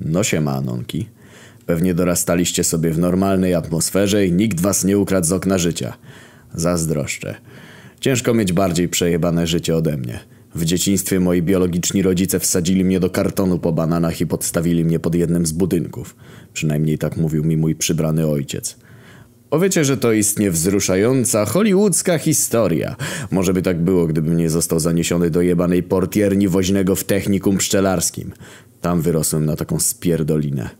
No siema, Anonki. Pewnie dorastaliście sobie w normalnej atmosferze i nikt was nie ukradł z okna życia. Zazdroszczę. Ciężko mieć bardziej przejebane życie ode mnie. W dzieciństwie moi biologiczni rodzice wsadzili mnie do kartonu po bananach i podstawili mnie pod jednym z budynków. Przynajmniej tak mówił mi mój przybrany ojciec. Powiecie, że to istnie wzruszająca, hollywoodzka historia. Może by tak było, gdybym nie został zaniesiony do jebanej portierni woźnego w technikum pszczelarskim. Tam wyrosłem na taką spierdolinę.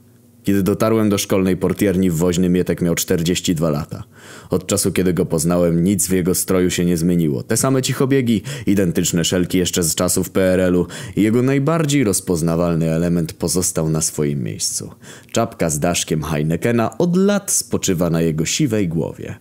Kiedy dotarłem do szkolnej portierni woźny Mietek miał 42 lata. Od czasu kiedy go poznałem nic w jego stroju się nie zmieniło. Te same cichobiegi, identyczne szelki jeszcze z czasów PRL-u i jego najbardziej rozpoznawalny element pozostał na swoim miejscu. Czapka z daszkiem Heinekena od lat spoczywa na jego siwej głowie.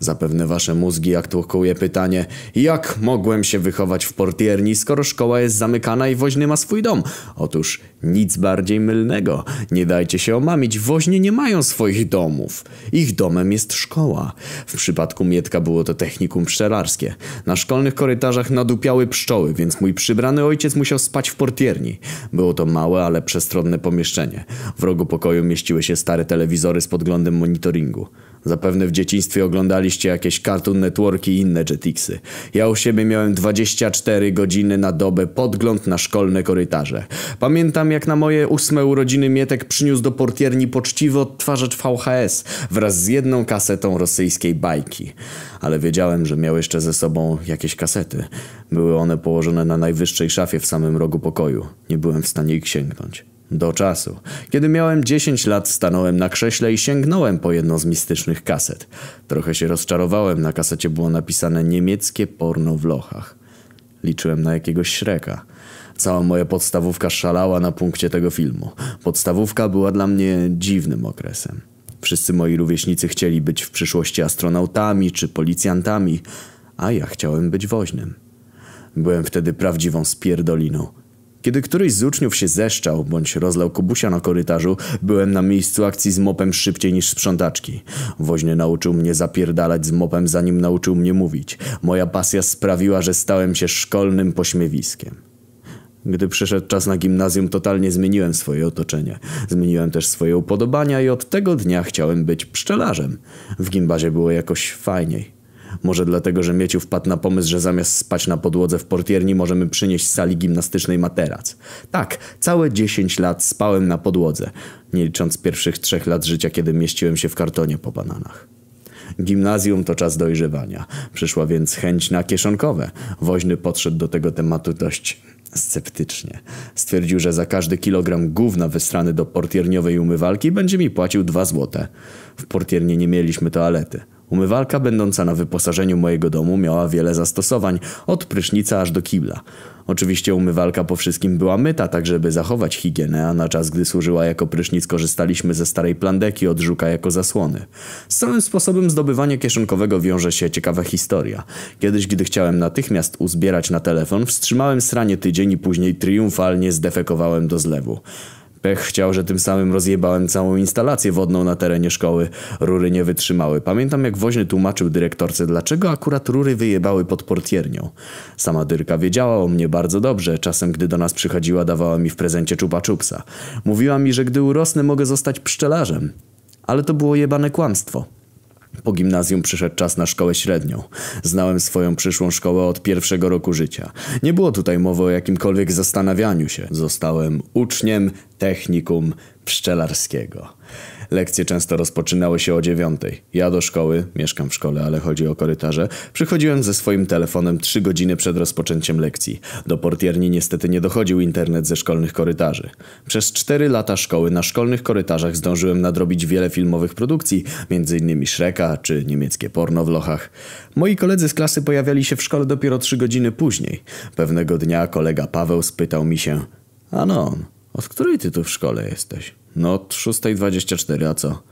Zapewne wasze mózgi aktualkuje pytanie jak mogłem się wychować w portierni skoro szkoła jest zamykana i woźny ma swój dom? Otóż nic bardziej mylnego. Nie dajcie się omamić, woźnie nie mają swoich domów. Ich domem jest szkoła. W przypadku Mietka było to technikum pszczelarskie. Na szkolnych korytarzach nadupiały pszczoły, więc mój przybrany ojciec musiał spać w portierni. Było to małe, ale przestronne pomieszczenie. W rogu pokoju mieściły się stare telewizory z podglądem monitoringu. Zapewne w dzieciństwie oglądaliście jakieś Cartoon Network i inne Jetixy. Ja u siebie miałem 24 godziny na dobę podgląd na szkolne korytarze. Pamiętam jak na moje ósme urodziny Mietek przyniósł do portierni poczciwy odtwarzacz VHS wraz z jedną kasetą rosyjskiej bajki. Ale wiedziałem, że miał jeszcze ze sobą jakieś kasety. Były one położone na najwyższej szafie w samym rogu pokoju. Nie byłem w stanie ich sięgnąć. Do czasu. Kiedy miałem 10 lat, stanąłem na krześle i sięgnąłem po jedną z mistycznych kaset. Trochę się rozczarowałem, na kasecie było napisane niemieckie porno w lochach. Liczyłem na jakiegoś Szreka. Cała moja podstawówka szalała na punkcie tego filmu. Podstawówka była dla mnie dziwnym okresem. Wszyscy moi rówieśnicy chcieli być w przyszłości astronautami czy policjantami, a ja chciałem być woźnym. Byłem wtedy prawdziwą spierdoliną. Kiedy któryś z uczniów się zeszczał bądź rozlał kubusia na korytarzu, byłem na miejscu akcji z mopem szybciej niż sprzątaczki. Woźny nauczył mnie zapierdalać z mopem, zanim nauczył mnie mówić. Moja pasja sprawiła, że stałem się szkolnym pośmiewiskiem. Gdy przyszedł czas na gimnazjum, totalnie zmieniłem swoje otoczenie. Zmieniłem też swoje upodobania i od tego dnia chciałem być pszczelarzem. W gimbazie było jakoś fajniej. Może dlatego, że Mieciu wpadł na pomysł, że zamiast spać na podłodze w portierni możemy przynieść z sali gimnastycznej materac. Tak, całe 10 lat spałem na podłodze, nie licząc pierwszych trzech lat życia, kiedy mieściłem się w kartonie po bananach. Gimnazjum to czas dojrzewania. Przyszła więc chęć na kieszonkowe. Woźny podszedł do tego tematu dość sceptycznie. Stwierdził, że za każdy kilogram gówna wystrany do portierniowej umywalki będzie mi płacił dwa złote. W portiernie nie mieliśmy toalety. Umywalka będąca na wyposażeniu mojego domu miała wiele zastosowań, od prysznica aż do kibla. Oczywiście umywalka po wszystkim była myta, tak żeby zachować higienę, a na czas gdy służyła jako prysznic korzystaliśmy ze starej plandeki od żuka jako zasłony. Z całym sposobem zdobywania kieszonkowego wiąże się ciekawa historia. Kiedyś, gdy chciałem natychmiast uzbierać na telefon, wstrzymałem sranie tydzień i później triumfalnie zdefekowałem do zlewu. Pech chciał, że tym samym rozjebałem całą instalację wodną na terenie szkoły. Rury nie wytrzymały. Pamiętam jak woźny tłumaczył dyrektorce, dlaczego akurat rury wyjebały pod portiernią. Sama dyrka wiedziała o mnie bardzo dobrze. Czasem, gdy do nas przychodziła, dawała mi w prezencie czupa czupsa. Mówiła mi, że gdy urosnę, mogę zostać pszczelarzem. Ale to było jebane kłamstwo. Po gimnazjum przyszedł czas na szkołę średnią. Znałem swoją przyszłą szkołę od pierwszego roku życia. Nie było tutaj mowy o jakimkolwiek zastanawianiu się. Zostałem uczniem technikum pszczelarskiego. Lekcje często rozpoczynały się o dziewiątej. Ja do szkoły, mieszkam w szkole, ale chodzi o korytarze, przychodziłem ze swoim telefonem trzy godziny przed rozpoczęciem lekcji. Do portierni niestety nie dochodził internet ze szkolnych korytarzy. Przez cztery lata szkoły na szkolnych korytarzach zdążyłem nadrobić wiele filmowych produkcji, m.in. Shreka czy niemieckie porno w lochach. Moi koledzy z klasy pojawiali się w szkole dopiero trzy godziny później. Pewnego dnia kolega Paweł spytał mi się Anon, od której ty tu w szkole jesteś? No od 6.24, a co?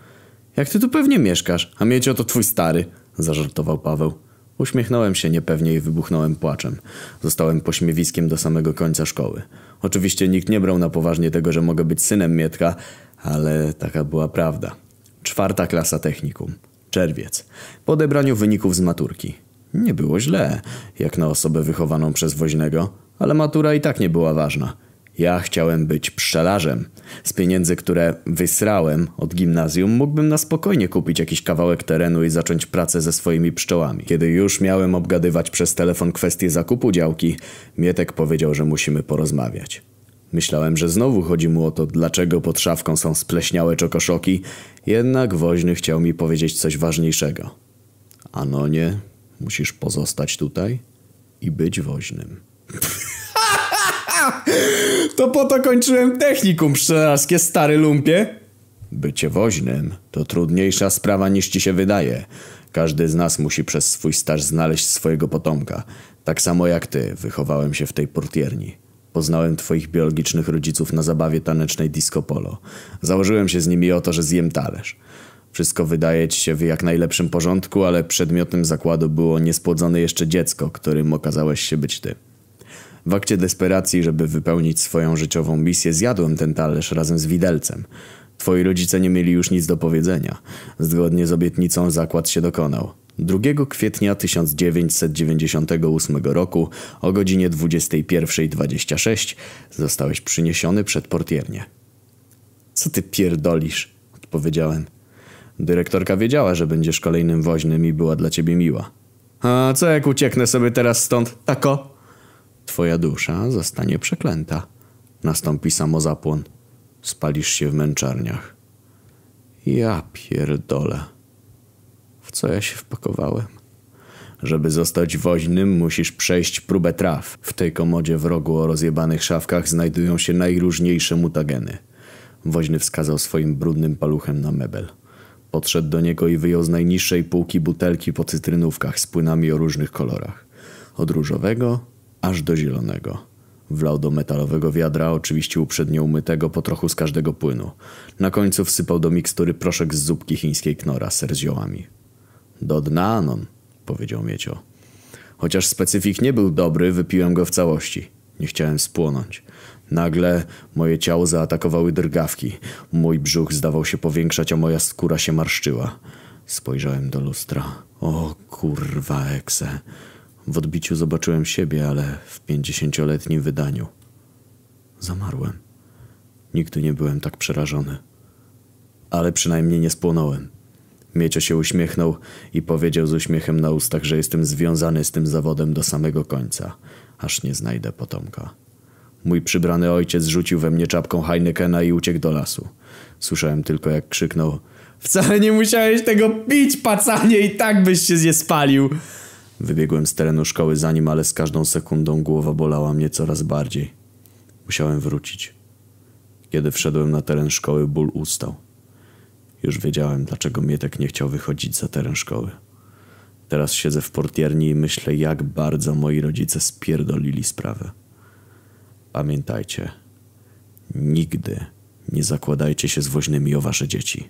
Jak ty tu pewnie mieszkasz, a Miecio to twój stary, zażartował Paweł. Uśmiechnąłem się niepewnie i wybuchnąłem płaczem. Zostałem pośmiewiskiem do samego końca szkoły. Oczywiście nikt nie brał na poważnie tego, że mogę być synem Mietka, ale taka była prawda. Czwarta klasa technikum. Czerwiec. Po odebraniu wyników z maturki. Nie było źle, jak na osobę wychowaną przez woźnego, ale matura i tak nie była ważna. Ja chciałem być pszczelarzem. Z pieniędzy, które wysrałem od gimnazjum, mógłbym na spokojnie kupić jakiś kawałek terenu i zacząć pracę ze swoimi pszczołami. Kiedy już miałem obgadywać przez telefon kwestię zakupu działki, Mietek powiedział, że musimy porozmawiać. Myślałem, że znowu chodzi mu o to, dlaczego pod szafką są spleśniałe czokoszoki, jednak woźny chciał mi powiedzieć coś ważniejszego. Anonie, musisz pozostać tutaj i być woźnym. To po to kończyłem technikum pszczelarskie, stary lumpie. Bycie woźnym to trudniejsza sprawa niż ci się wydaje. Każdy z nas musi przez swój staż znaleźć swojego potomka. Tak samo jak ty, wychowałem się w tej portierni. Poznałem twoich biologicznych rodziców na zabawie tanecznej disco polo. Założyłem się z nimi o to, że zjem talerz. Wszystko wydaje ci się w jak najlepszym porządku, ale przedmiotem zakładu było niespłodzone jeszcze dziecko, którym okazałeś się być ty. W akcie desperacji, żeby wypełnić swoją życiową misję, zjadłem ten talerz razem z widelcem. Twoi rodzice nie mieli już nic do powiedzenia. Zgodnie z obietnicą zakład się dokonał. 2 kwietnia 1998 roku o godzinie 21.26 zostałeś przyniesiony przed portiernię. Co ty pierdolisz? Odpowiedziałem. Dyrektorka wiedziała, że będziesz kolejnym woźnym i była dla ciebie miła. A co jak ucieknę sobie teraz stąd? Tako? Twoja dusza zostanie przeklęta. Nastąpi samozapłon. Spalisz się w męczarniach. Ja pierdolę. W co ja się wpakowałem? Żeby zostać woźnym, musisz przejść próbę traw. W tej komodzie w rogu o rozjebanych szafkach znajdują się najróżniejsze mutageny. Woźny wskazał swoim brudnym paluchem na mebel. Podszedł do niego i wyjął z najniższej półki butelki po cytrynówkach z płynami o różnych kolorach. Od różowego aż do zielonego. Wlał do metalowego wiadra, oczywiście uprzednio umytego po trochu z każdego płynu. Na końcu wsypał do mikstury proszek z zupki chińskiej knora, ser z ziołami. Do dna, Anon, powiedział Miecio. Chociaż specyfik nie był dobry, wypiłem go w całości. Nie chciałem spłonąć. Nagle moje ciało zaatakowały drgawki. Mój brzuch zdawał się powiększać, a moja skóra się marszczyła. Spojrzałem do lustra. O kurwa ekse. W odbiciu zobaczyłem siebie, ale w pięćdziesięcioletnim wydaniu. Zamarłem. Nigdy nie byłem tak przerażony. Ale przynajmniej nie spłonąłem. Miecio się uśmiechnął i powiedział z uśmiechem na ustach, że jestem związany z tym zawodem do samego końca, aż nie znajdę potomka. Mój przybrany ojciec rzucił we mnie czapką Heinekena i uciekł do lasu. Słyszałem tylko, jak krzyknął Wcale nie musiałeś tego pić, pacanie, i tak byś się nie spalił. Wybiegłem z terenu szkoły za nim, ale z każdą sekundą głowa bolała mnie coraz bardziej. Musiałem wrócić. Kiedy wszedłem na teren szkoły, ból ustał. Już wiedziałem, dlaczego Mietek nie chciał wychodzić za teren szkoły. Teraz siedzę w portierni i myślę, jak bardzo moi rodzice spierdolili sprawę. Pamiętajcie, nigdy nie zakładajcie się z woźnymi o wasze dzieci.